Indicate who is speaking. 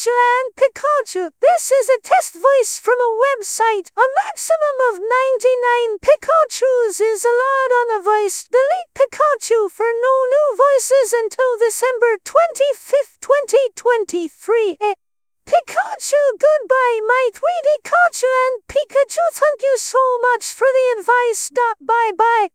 Speaker 1: Pikachu. This is a test voice from a website. A maximum of 99 Pikachus is allowed on a voice. Delete Pikachu for no new voices until December 25th, 2023. Eh, Pikachu, goodbye, my 3D Pikachu and Pikachu. Thank you so much for the advice. Bye bye.